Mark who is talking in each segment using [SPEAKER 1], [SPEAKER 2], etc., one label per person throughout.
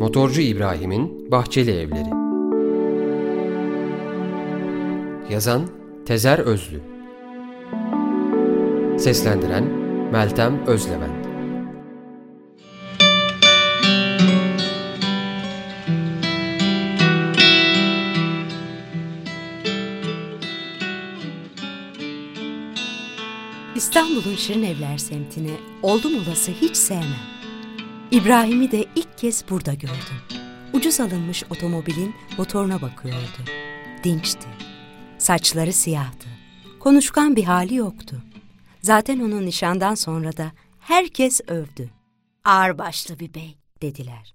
[SPEAKER 1] Motorcu İbrahim'in Bahçeli Evleri. Yazan Tezer Özlü. Seslendiren Meltem Özlevent.
[SPEAKER 2] İstanbul'un Şirin Evler semtini oldum olası hiç sevmem. İbrahim'i de ilk kez burada gördüm. Ucuz alınmış otomobilin motoruna bakıyordu. Dinçti. Saçları siyahtı. Konuşkan bir hali yoktu. Zaten onun nişandan sonra da herkes övdü. Ağırbaşlı bir bey dediler.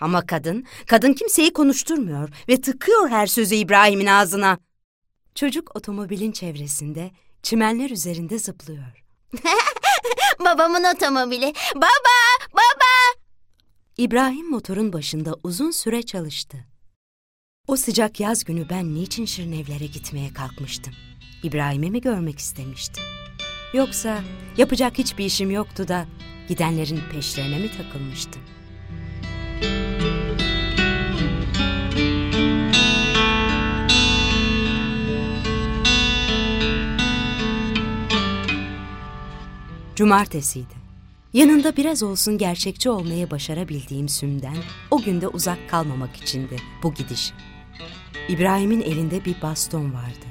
[SPEAKER 2] Ama kadın, kadın kimseyi konuşturmuyor ve tıkıyor her sözü İbrahim'in ağzına. Çocuk otomobilin çevresinde çimenler üzerinde zıplıyor.
[SPEAKER 3] Babamın otomobili. Baba.
[SPEAKER 2] İbrahim motorun başında uzun süre çalıştı. O sıcak yaz günü ben niçin şirin evlere gitmeye kalkmıştım? İbrahim'i mi görmek istemiştim? Yoksa yapacak hiçbir işim yoktu da gidenlerin peşlerine mi takılmıştım? Cumartesiydi. Yanında biraz olsun gerçekçi olmaya başarabildiğim Süm'den o günde uzak kalmamak içindi bu gidiş. İbrahim'in elinde bir baston vardı.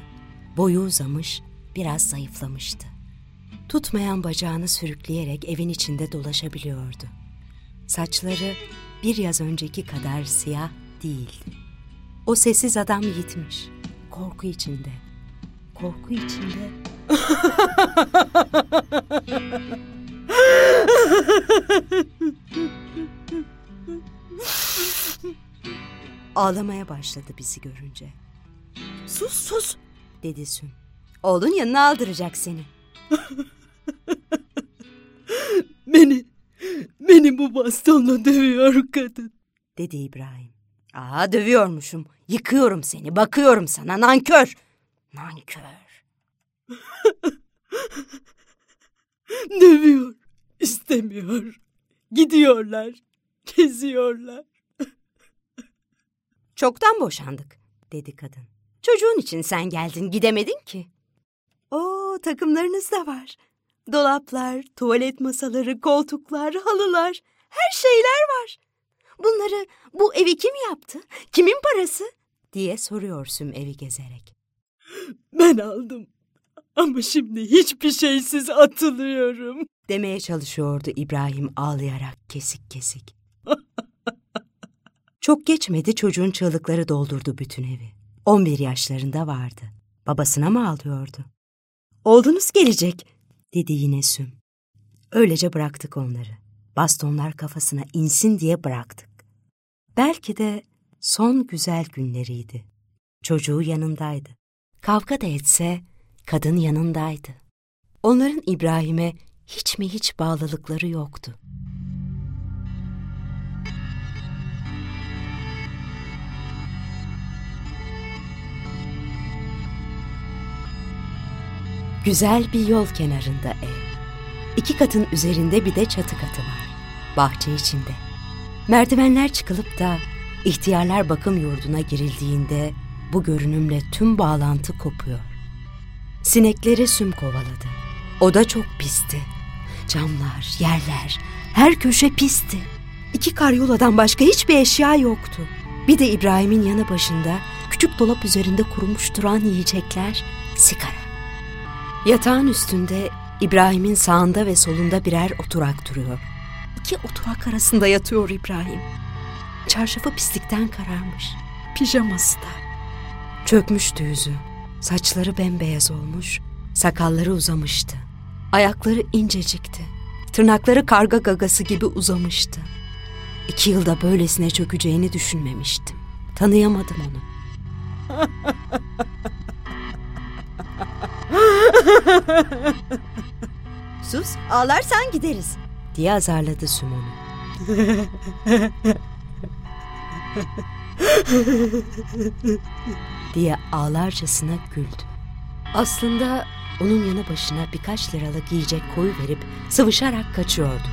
[SPEAKER 2] Boyu uzamış, biraz zayıflamıştı. Tutmayan bacağını sürükleyerek evin içinde dolaşabiliyordu. Saçları bir yaz önceki kadar siyah değildi. O sessiz adam gitmiş, korku içinde. Korku içinde Ağlamaya başladı bizi görünce. Sus sus dedi Sün. Oğlun yanına aldıracak seni.
[SPEAKER 4] beni, beni bu bastonla dövüyor kadın.
[SPEAKER 2] Dedi İbrahim. Aa dövüyormuşum. Yıkıyorum seni, bakıyorum sana nankör. Nankör.
[SPEAKER 4] Dövüyor, istemiyor. Gidiyorlar, geziyorlar.
[SPEAKER 2] Çoktan boşandık, dedi kadın. Çocuğun için sen geldin, gidemedin ki. Oo, takımlarınız da var. Dolaplar, tuvalet masaları, koltuklar, halılar, her şeyler var. Bunları bu evi kim yaptı? Kimin parası? diye soruyor Süm evi gezerek.
[SPEAKER 4] Ben aldım. Ama şimdi hiçbir şeysiz atılıyorum.
[SPEAKER 2] Demeye çalışıyordu İbrahim ağlayarak kesik kesik. Çok geçmedi çocuğun çığlıkları doldurdu bütün evi. 11 yaşlarında vardı. Babasına mı ağlıyordu? Oldunuz gelecek, dedi yine Süm. Öylece bıraktık onları. Bastonlar kafasına insin diye bıraktık. Belki de son güzel günleriydi. Çocuğu yanındaydı. Kavga da etse kadın yanındaydı. Onların İbrahim'e hiç mi hiç bağlılıkları yoktu. Güzel bir yol kenarında ev. İki katın üzerinde bir de çatı katı var. Bahçe içinde. Merdivenler çıkılıp da ihtiyarlar bakım yurduna girildiğinde bu görünümle tüm bağlantı kopuyor. Sinekleri süm kovaladı. O da çok pisti. Camlar, yerler, her köşe pisti. İki karyoladan başka hiçbir eşya yoktu. Bir de İbrahim'in yanı başında küçük dolap üzerinde kurumuş duran yiyecekler, sigara. Yatağın üstünde İbrahim'in sağında ve solunda birer oturak duruyor. İki oturak arasında yatıyor İbrahim. Çarşafı pislikten kararmış. Pijaması da. Çökmüştü yüzü. Saçları bembeyaz olmuş, sakalları uzamıştı. Ayakları incecikti. Tırnakları karga gagası gibi uzamıştı. İki yılda böylesine çökeceğini düşünmemiştim. Tanıyamadım onu. sus, ağlarsan gideriz. Diye azarladı Sümon'u. diye ağlarcasına güldü. Aslında onun yanı başına birkaç liralık yiyecek koyu verip sıvışarak kaçıyordu.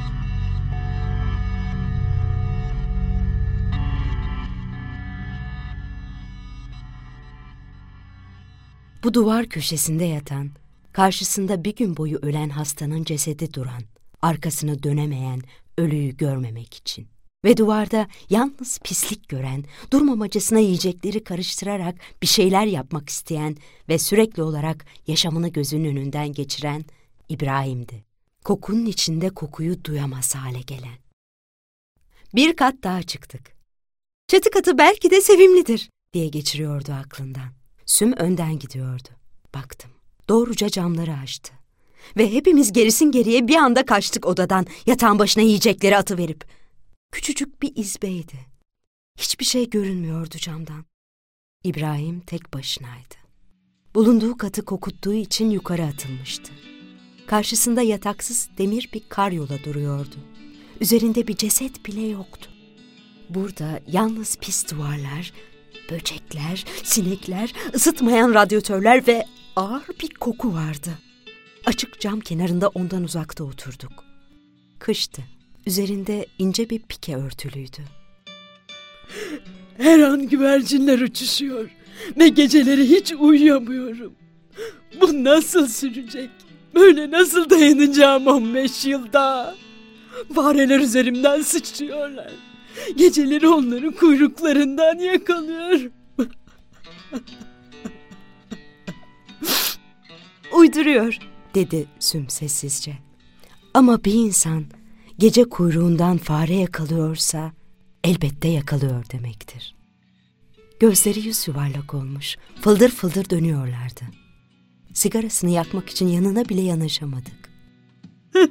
[SPEAKER 2] Bu duvar köşesinde yatan karşısında bir gün boyu ölen hastanın cesedi duran, arkasını dönemeyen ölüyü görmemek için. Ve duvarda yalnız pislik gören, durmamacasına yiyecekleri karıştırarak bir şeyler yapmak isteyen ve sürekli olarak yaşamını gözünün önünden geçiren İbrahim'di. Kokunun içinde kokuyu duyamaz hale gelen. Bir kat daha çıktık. Çatı katı belki de sevimlidir diye geçiriyordu aklından. Süm önden gidiyordu. Baktım. Doğruca camları açtı. Ve hepimiz gerisin geriye bir anda kaçtık odadan yatağın başına yiyecekleri atıverip. Küçücük bir izbeydi. Hiçbir şey görünmüyordu camdan. İbrahim tek başınaydı. Bulunduğu katı kokuttuğu için yukarı atılmıştı. Karşısında yataksız demir bir karyola duruyordu. Üzerinde bir ceset bile yoktu. Burada yalnız pis duvarlar, böcekler, sinekler, ısıtmayan radyatörler ve ağır bir koku vardı. Açık cam kenarında ondan uzakta oturduk. Kıştı. Üzerinde ince bir pike örtülüydü.
[SPEAKER 4] Her an güvercinler uçuşuyor ve geceleri hiç uyuyamıyorum. Bu nasıl sürecek? Böyle nasıl dayanacağım 15 yılda? Fareler üzerimden sıçrıyorlar. Geceleri onların kuyruklarından yakalıyorum.
[SPEAKER 2] Uyduruyor, dedi Süm sessizce. Ama bir insan gece kuyruğundan fare yakalıyorsa elbette yakalıyor demektir. Gözleri yüz yuvarlak olmuş, fıldır fıldır dönüyorlardı. Sigarasını yakmak için yanına bile yanaşamadık.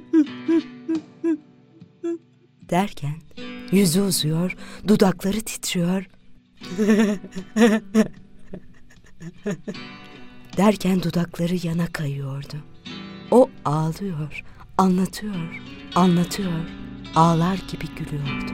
[SPEAKER 2] Derken yüzü uzuyor, dudakları titriyor. Derken dudakları yana kayıyordu. O ağlıyor, anlatıyor, anlatıyor, ağlar gibi gülüyordu.